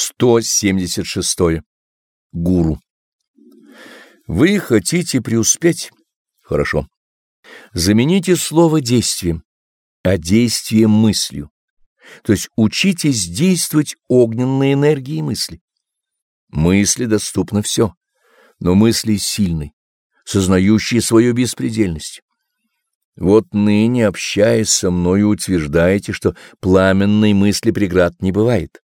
176. Гуру. Вы хотите преуспеть? Хорошо. Замените слово действием, а действие мыслью. То есть учитесь действовать огненной энергией мысли. Мысли доступно все, но мысли сильны, сознающие свою беспредельность. Вот ныне, общаясь со мною, утверждаете, что пламенной мысли преград не бывает.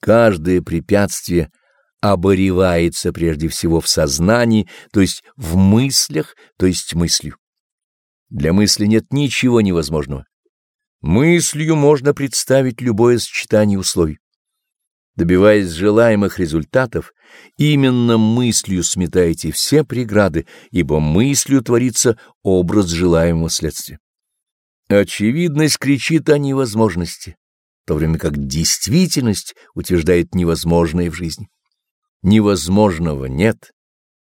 Каждое препятствие оборевается прежде всего в сознании, то есть в мыслях, то есть мыслью. Для мысли нет ничего невозможного. Мыслью можно представить любое сочетание условий. Добиваясь желаемых результатов, именно мыслью сметаете все преграды, ибо мыслью творится образ желаемого следствия. Очевидность кричит о невозможности, то время как действительность утверждает невозможное в жизни. Невозможного нет,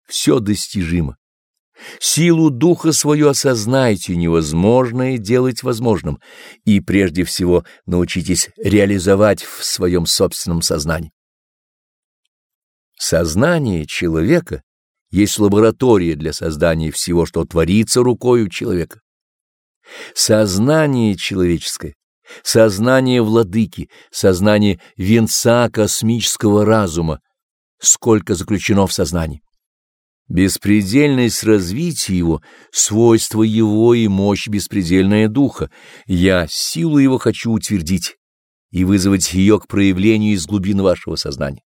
все достижимо. Силу духа свою осознайте, невозможное делать возможным, и прежде всего научитесь реализовать в своем собственном сознании. Сознание человека есть лаборатория для создания всего, что творится рукою человека. Сознание человеческое сознание владыки, сознание венца космического разума, сколько заключено в сознании. Беспредельность развития его, свойство его и мощь беспредельная духа, я силу его хочу утвердить и вызвать ее к проявлению из глубин вашего сознания.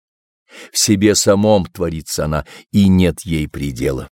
В себе самом творится она, и нет ей предела.